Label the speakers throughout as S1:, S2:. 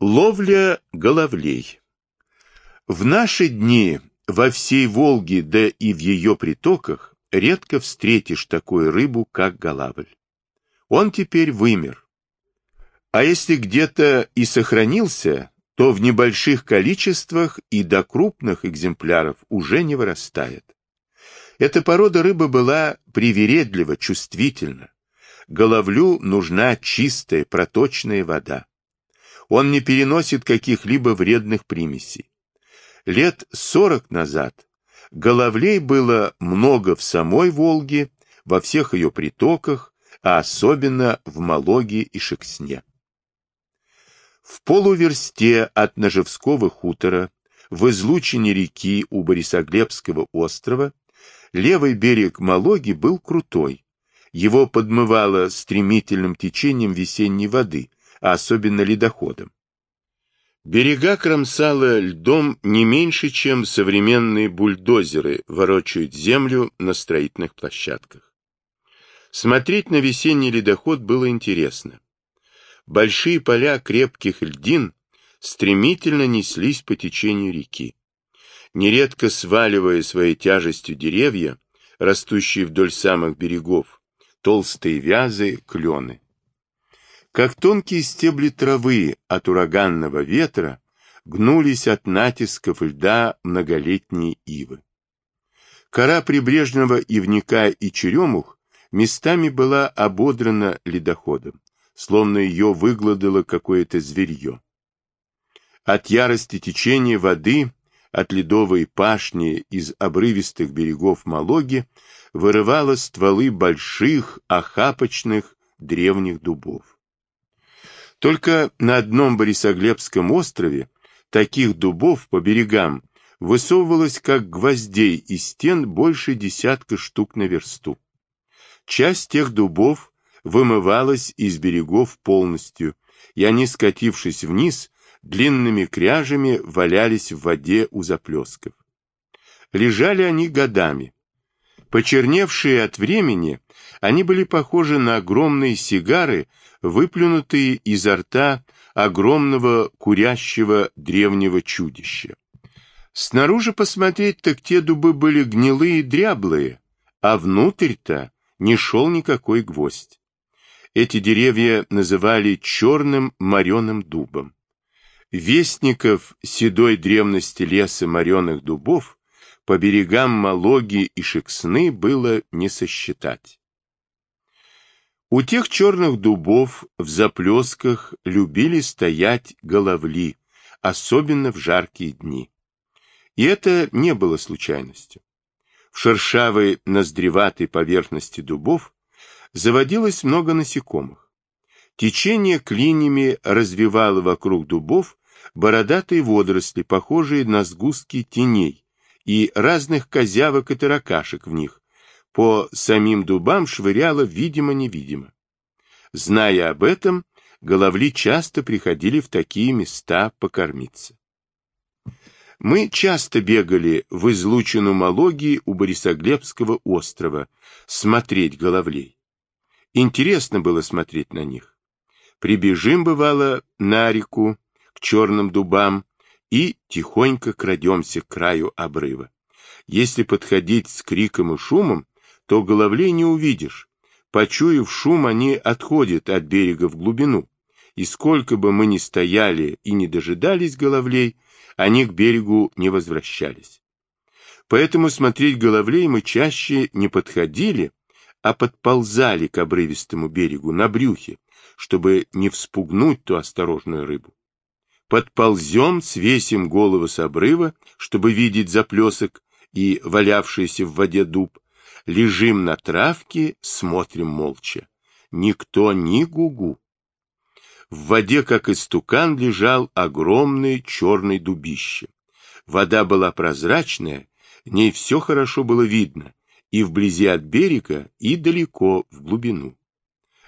S1: Ловля головлей. В наши дни во всей Волге, да и в ее притоках, редко встретишь такую рыбу, как голавль. Он теперь вымер. А если где-то и сохранился, то в небольших количествах и до крупных экземпляров уже не вырастает. Эта порода рыбы была привередлива, чувствительна. Головлю нужна чистая, проточная вода. Он не переносит каких-либо вредных примесей. Лет сорок назад головлей было много в самой Волге, во всех ее притоках, а особенно в Малоге и Шексне. В полуверсте от Ножевского хутора, в излучине реки у Борисоглебского острова, левый берег Малоги был крутой. Его подмывало стремительным течением весенней воды, а особенно ледоходом. Берега кромсало льдом не меньше, чем современные бульдозеры ворочают землю на строительных площадках. Смотреть на весенний ледоход было интересно. Большие поля крепких льдин стремительно неслись по течению реки. Нередко сваливая своей тяжестью деревья, растущие вдоль самых берегов, толстые вязы, клены. Как тонкие стебли травы от ураганного ветра гнулись от натисков льда многолетние ивы. Кора прибрежного ивника и черемух местами была ободрана ледоходом, словно ее выгладало какое-то зверье. От ярости течения воды, от ледовой пашни из обрывистых берегов Малоги вырывало стволы больших, охапочных древних дубов. Только на одном Борисоглебском острове таких дубов по берегам высовывалось как гвоздей из стен больше десятка штук на версту. Часть тех дубов вымывалась из берегов полностью, и они, скатившись вниз, длинными кряжами валялись в воде у заплесков. Лежали они годами. Почерневшие от времени, они были похожи на огромные сигары выплюнутые изо рта огромного курящего древнего чудища. Снаружи посмотреть, так те дубы были гнилые и дряблые, а внутрь-то не шел никакой гвоздь. Эти деревья называли черным мореным дубом. Вестников седой древности леса мореных дубов по берегам Малоги и Шексны было не сосчитать. У тех черных дубов в заплесках любили стоять головли, особенно в жаркие дни. И это не было случайностью. В шершавой ноздреватой поверхности дубов заводилось много насекомых. Течение клиньями развивало вокруг дубов бородатые водоросли, похожие на сгустки теней, и разных козявок и таракашек в них, по самим дубам швыряло видимо-невидимо. Зная об этом, головли часто приходили в такие места покормиться. Мы часто бегали в излучину Малогии у Борисоглебского острова смотреть головлей. Интересно было смотреть на них. Прибежим, бывало, на реку, к черным дубам, и тихонько крадемся к краю обрыва. Если подходить с криком и шумом, то головлей не увидишь. Почуяв шум, они отходят от берега в глубину, и сколько бы мы ни стояли и не дожидались головлей, они к берегу не возвращались. Поэтому смотреть головлей мы чаще не подходили, а подползали к обрывистому берегу на брюхе, чтобы не вспугнуть ту осторожную рыбу. Подползем, свесим голову с обрыва, чтобы видеть заплесок и валявшийся в воде дуб, Лежим на травке, смотрим молча. Никто ни гугу. В воде, как истукан, лежал огромный черный дубище. Вода была прозрачная, ней все хорошо было видно, и вблизи от берега, и далеко в глубину.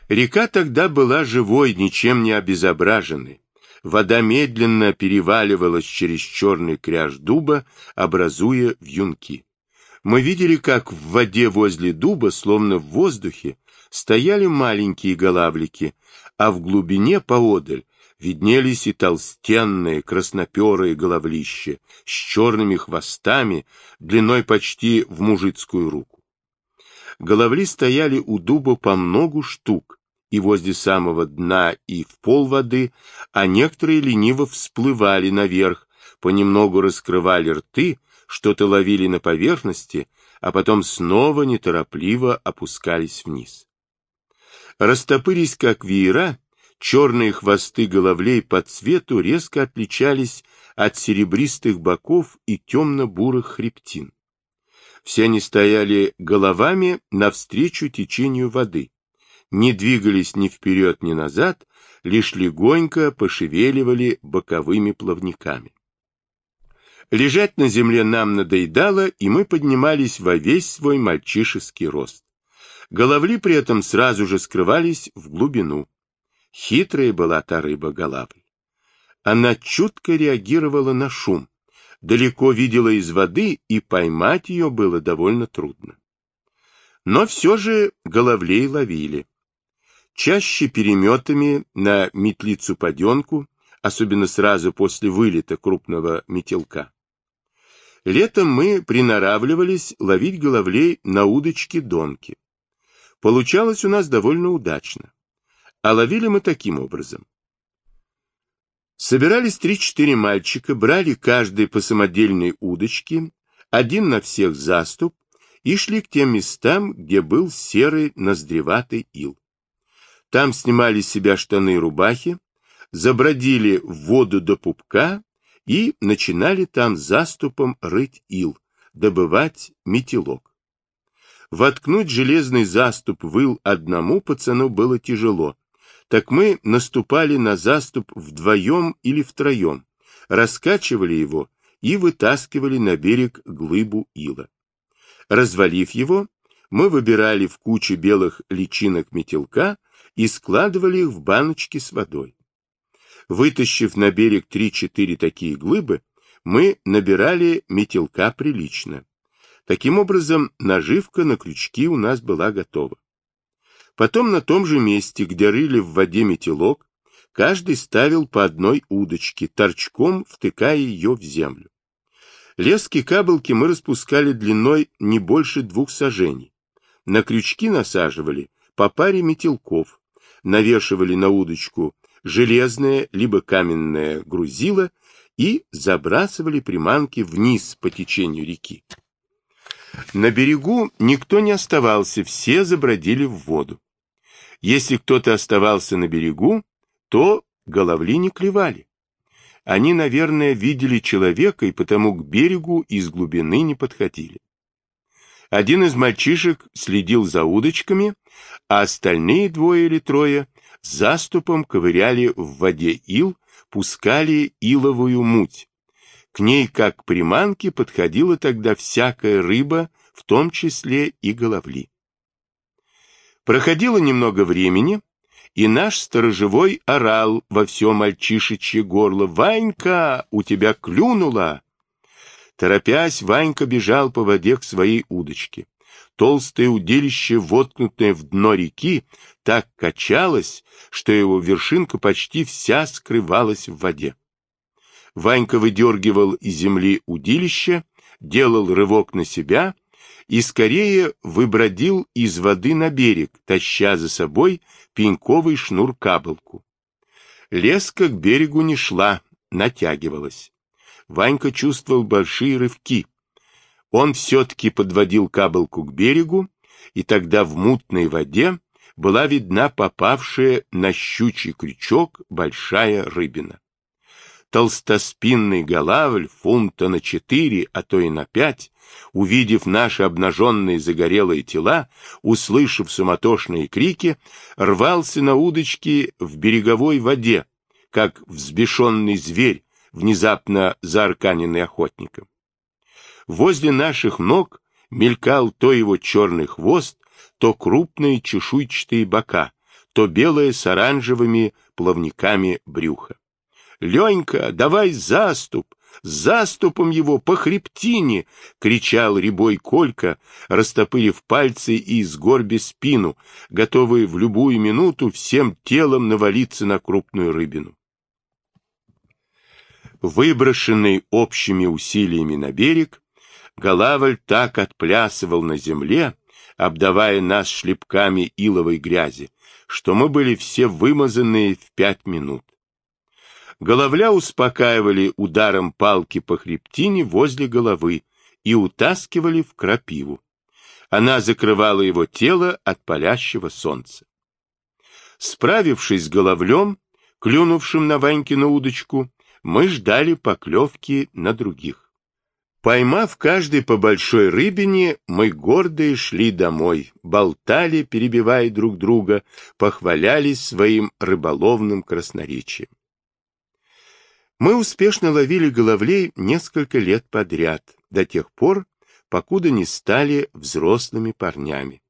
S1: Река тогда была живой, ничем не обезображенной. Вода медленно переваливалась через черный кряж дуба, образуя вьюнки. Мы видели, как в воде возле дуба, словно в воздухе, стояли маленькие голавлики, а в глубине поодаль виднелись и толстенные красноперые головлища с черными хвостами, длиной почти в мужицкую руку. Головли стояли у дуба по многу штук, и возле самого дна, и в пол воды, а некоторые лениво всплывали наверх, понемногу раскрывали рты, что-то ловили на поверхности, а потом снова неторопливо опускались вниз. Растопырясь, как веера, черные хвосты головлей по цвету резко отличались от серебристых боков и темно-бурых хребтин. Все они стояли головами навстречу течению воды, не двигались ни вперед, ни назад, лишь легонько пошевеливали боковыми плавниками. Лежать на земле нам надоедало, и мы поднимались во весь свой мальчишеский рост. Головли при этом сразу же скрывались в глубину. Хитрая была та рыба Голавль. Она чутко реагировала на шум, далеко видела из воды, и поймать ее было довольно трудно. Но все же головлей ловили. Чаще переметами на метлицу-паденку, особенно сразу после вылета крупного метелка. Летом мы приноравливались ловить головлей на удочке донки. Получалось у нас довольно удачно. А ловили мы таким образом. Собирались три-четыре мальчика, брали каждый по самодельной удочке, один на всех заступ, и шли к тем местам, где был серый ноздреватый ил. Там снимали с себя штаны и рубахи, забродили в воду до пупка и начинали там заступом рыть ил, добывать метелок. Воткнуть железный заступ в ил одному пацану было тяжело, так мы наступали на заступ вдвоем или втроем, раскачивали его и вытаскивали на берег глыбу ила. Развалив его, мы выбирали в куче белых личинок метелка и складывали их в баночки с водой. Вытащив на берег три-четыре такие глыбы, мы набирали метелка прилично. Таким образом, наживка на крючки у нас была готова. Потом на том же месте, где рыли в воде метелок, каждый ставил по одной удочке, торчком втыкая ее в землю. Лески кабелки мы распускали длиной не больше двух сажений. На крючки насаживали по паре метелков, навешивали на удочку железное либо каменное грузило и забрасывали приманки вниз по течению реки. На берегу никто не оставался, все забродили в воду. Если кто-то оставался на берегу, то головли не клевали. Они, наверное, видели человека и потому к берегу из глубины не подходили. Один из мальчишек следил за удочками, а остальные двое или трое заступом ковыряли в воде ил, пускали иловую муть. К ней, как приманки, подходила тогда всякая рыба, в том числе и головли. Проходило немного времени, и наш сторожевой орал во все мальчишечье горло. «Ванька, у тебя клюнуло!» Торопясь, Ванька бежал по воде к своей удочке. Толстое удилище, воткнутое в дно реки, так качалось, что его вершинка почти вся скрывалась в воде. Ванька выдергивал из земли удилище, делал рывок на себя — и скорее выбродил из воды на берег, таща за собой пеньковый шнур-кабелку. Леска к берегу не шла, натягивалась. Ванька чувствовал большие рывки. Он все-таки подводил кабелку к берегу, и тогда в мутной воде была видна попавшая на щучий крючок большая рыбина толстоспинный голавль фунта на четыре, а то и на пять, увидев наши обнаженные загорелые тела, услышав суматошные крики, рвался на удочке в береговой воде, как взбешенный зверь, внезапно заарканенный охотником. Возле наших ног мелькал то его черный хвост, то крупные чешуйчатые бока, то белое с оранжевыми плавниками брюха. Ленька, давай заступ, заступом его по хребтине, кричал рябой Колька, растопырив пальцы и сгорби спину, готовый в любую минуту всем телом навалиться на крупную рыбину. Выброшенный общими усилиями на берег, Галавль так отплясывал на земле, обдавая нас шлепками иловой грязи, что мы были все вымазанные в пять минут. Головля успокаивали ударом палки по хребтине возле головы и утаскивали в крапиву. Она закрывала его тело от палящего солнца. Справившись с головлем, клюнувшим на Ванькину удочку, мы ждали поклевки на других. Поймав каждый по большой рыбине, мы гордые шли домой, болтали, перебивая друг друга, похвалялись своим рыболовным красноречием. Мы успешно ловили головлей несколько лет подряд, до тех пор, покуда не стали взрослыми парнями.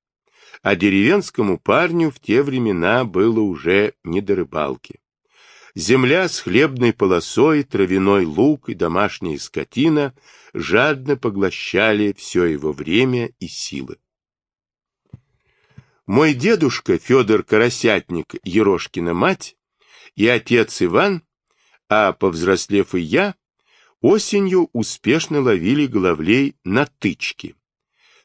S1: А деревенскому парню в те времена было уже не до рыбалки. Земля с хлебной полосой, травяной лук и домашняя скотина жадно поглощали все его время и силы. Мой дедушка Федор Карасятник, Ерошкина мать, и отец Иван, а повзрослев и я, осенью успешно ловили головлей на тычки.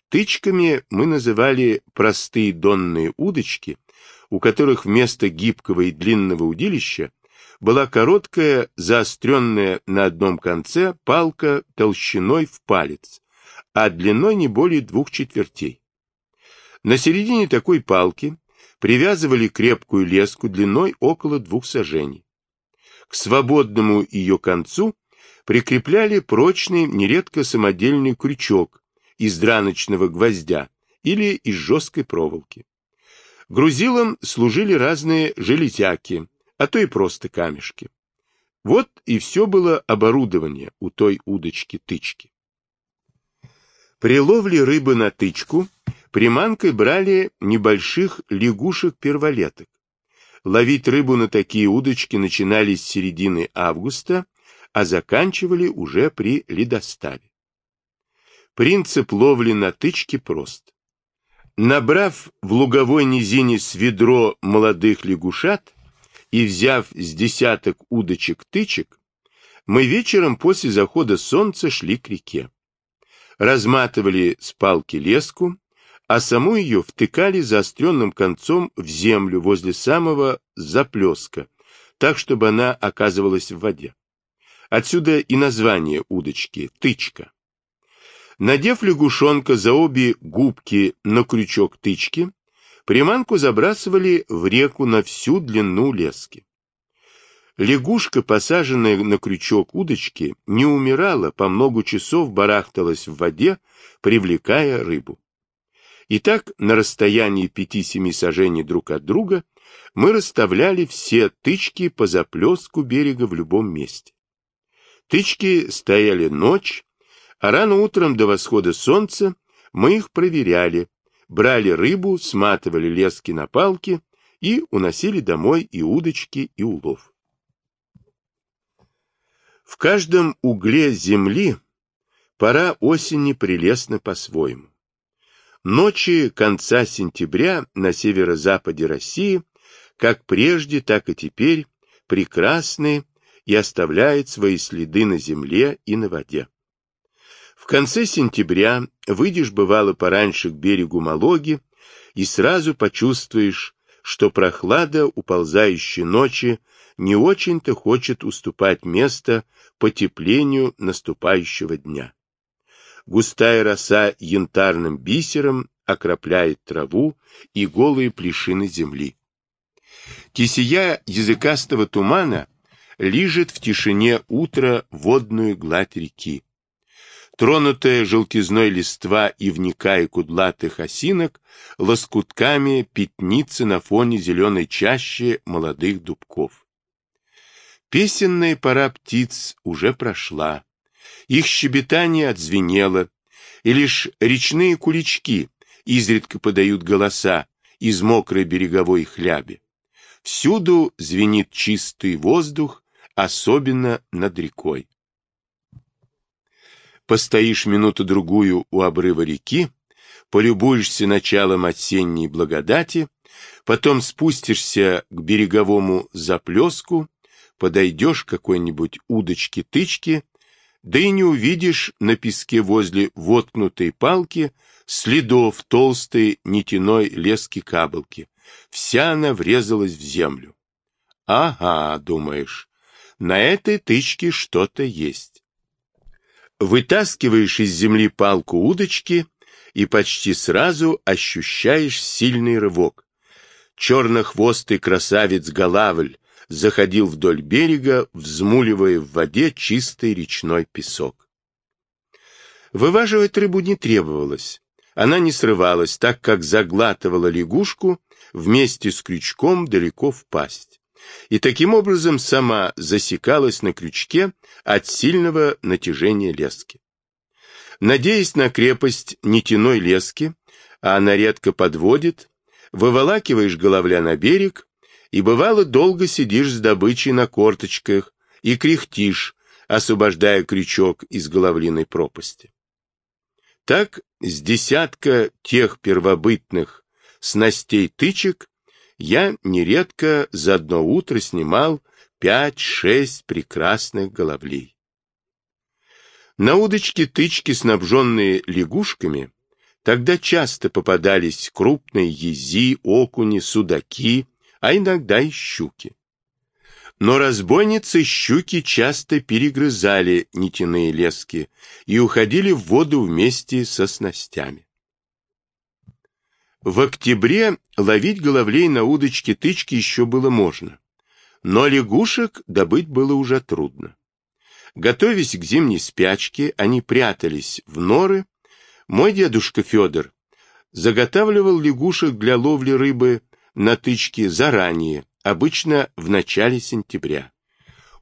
S1: Тычками мы называли простые донные удочки, у которых вместо гибкого и длинного удилища была короткая, заостренная на одном конце палка толщиной в палец, а длиной не более двух четвертей. На середине такой палки привязывали крепкую леску длиной около двух сажений. К свободному ее концу прикрепляли прочный, нередко самодельный крючок из драночного гвоздя или из жесткой проволоки. Грузилом служили разные железяки, а то и просто камешки. Вот и все было оборудование у той удочки-тычки. При ловле рыбы на тычку приманкой брали небольших лягушек-перволеток. Ловить рыбу на такие удочки начинали с середины августа, а заканчивали уже при ледоставе. Принцип ловли на тычке прост. Набрав в луговой низине с ведро молодых лягушат, и, взяв с десяток удочек-тычек, мы вечером после захода солнца шли к реке. Разматывали с палки леску, а саму ее втыкали заостренным концом в землю возле самого заплеска, так, чтобы она оказывалась в воде. Отсюда и название удочки — тычка. Надев лягушонка за обе губки на крючок тычки, Приманку забрасывали в реку на всю длину лески. Лягушка, посаженная на крючок удочки, не умирала, по много часов барахталась в воде, привлекая рыбу. Итак, на расстоянии пяти-семи сажений друг от друга мы расставляли все тычки по заплеску берега в любом месте. Тычки стояли ночь, а рано утром до восхода солнца мы их проверяли, брали рыбу, сматывали лески на палки и уносили домой и удочки, и улов. В каждом угле земли пора осени прелестна по-своему. Ночи конца сентября на северо-западе России, как прежде, так и теперь, прекрасны и оставляют свои следы на земле и на воде. В конце сентября выйдешь, бывало, пораньше к берегу Малоги и сразу почувствуешь, что прохлада уползающей ночи не очень-то хочет уступать место потеплению наступающего дня. Густая роса янтарным бисером окропляет траву и голые плешины земли. Кисия языкастого тумана лижет в тишине утра водную гладь реки. Тронутая желтизной листва и кудлатых осинок лоскутками пятнится на фоне зеленой чащи молодых дубков. Песенная пора птиц уже прошла. Их щебетание отзвенело, и лишь речные кулички изредка подают голоса из мокрой береговой хляби. Всюду звенит чистый воздух, особенно над рекой. Постоишь минуту-другую у обрыва реки, полюбуешься началом осенней благодати, потом спустишься к береговому заплеску, подойдешь к какой-нибудь удочке-тычке, да и не увидишь на песке возле воткнутой палки следов толстой нитяной лески-кабелки. Вся она врезалась в землю. Ага, думаешь, на этой тычке что-то есть. Вытаскиваешь из земли палку удочки и почти сразу ощущаешь сильный рывок. Чернохвостый красавец-голавль заходил вдоль берега, взмуливая в воде чистый речной песок. Вываживать рыбу не требовалось. Она не срывалась, так как заглатывала лягушку вместе с крючком далеко в пасть. И таким образом сама засекалась на крючке от сильного натяжения лески. Надеясь на крепость нитяной лески, а она редко подводит, выволакиваешь головля на берег и бывало долго сидишь с добычей на корточках и кряхтишь, освобождая крючок из головлиной пропасти. Так с десятка тех первобытных снастей тычек я нередко за одно утро снимал пять-шесть прекрасных головлей. На удочке тычки, снабженные лягушками, тогда часто попадались крупные ези, окуни, судаки, а иногда и щуки. Но разбойницы щуки часто перегрызали нитяные лески и уходили в воду вместе со снастями. В октябре ловить головлей на удочке тычки еще было можно, но лягушек добыть было уже трудно. Готовясь к зимней спячке, они прятались в норы. Мой дедушка Федор заготавливал лягушек для ловли рыбы на тычке заранее, обычно в начале сентября.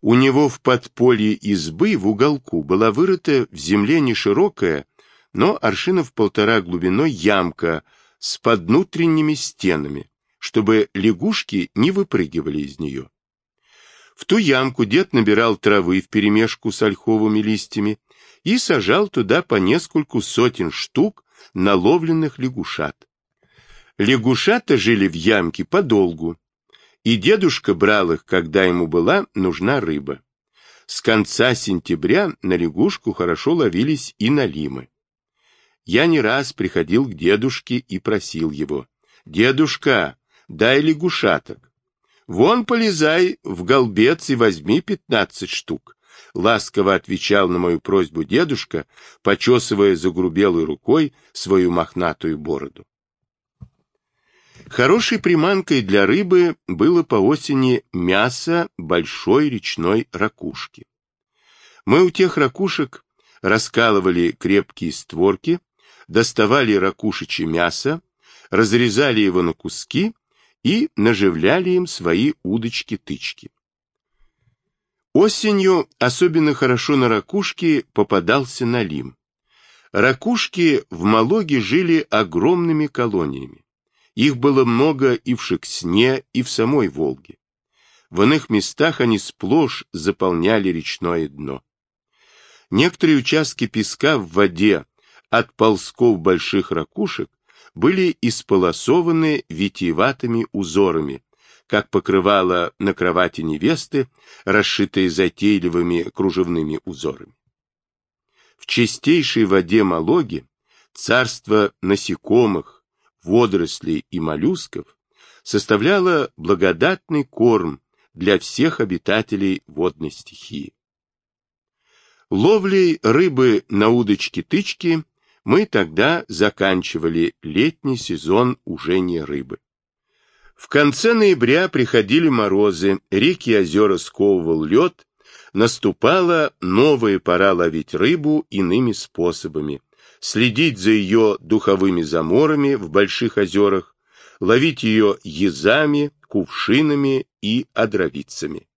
S1: У него в подполье избы в уголку была вырыта в земле не широкая, но аршинов полтора глубиной ямка с поднутренними стенами, чтобы лягушки не выпрыгивали из нее. В ту ямку дед набирал травы вперемешку с ольховыми листьями и сажал туда по нескольку сотен штук наловленных лягушат. Лягушата жили в ямке подолгу, и дедушка брал их, когда ему была нужна рыба. С конца сентября на лягушку хорошо ловились и налимы. Я не раз приходил к дедушке и просил его, «Дедушка, дай лягушаток. Вон полезай в голбец и возьми пятнадцать штук». Ласково отвечал на мою просьбу дедушка, почесывая загрубелой рукой свою мохнатую бороду. Хорошей приманкой для рыбы было по осени мясо большой речной ракушки. Мы у тех ракушек раскалывали крепкие створки, доставали ракушечье мясо, разрезали его на куски и наживляли им свои удочки-тычки. Осенью особенно хорошо на ракушке попадался налим. Ракушки в Малоге жили огромными колониями. Их было много и в Шексне, и в самой Волге. В иных местах они сплошь заполняли речное дно. Некоторые участки песка в воде от ползков больших ракушек были исполосованы витиеватыми узорами, как покрывало на кровати невесты, расшитые затейливыми кружевными узорами. В чистейшей воде Малоги царство насекомых, водорослей и моллюсков составляла благодатный корм для всех обитателей водной стихии. Ловлей рыбы на удочки-тычки мы тогда заканчивали летний сезон ужения рыбы. В конце ноября приходили морозы, реки и озера сковывал лед, наступала новая пора ловить рыбу иными способами, следить за ее духовыми заморами в больших озерах, ловить ее езами, кувшинами и одровицами.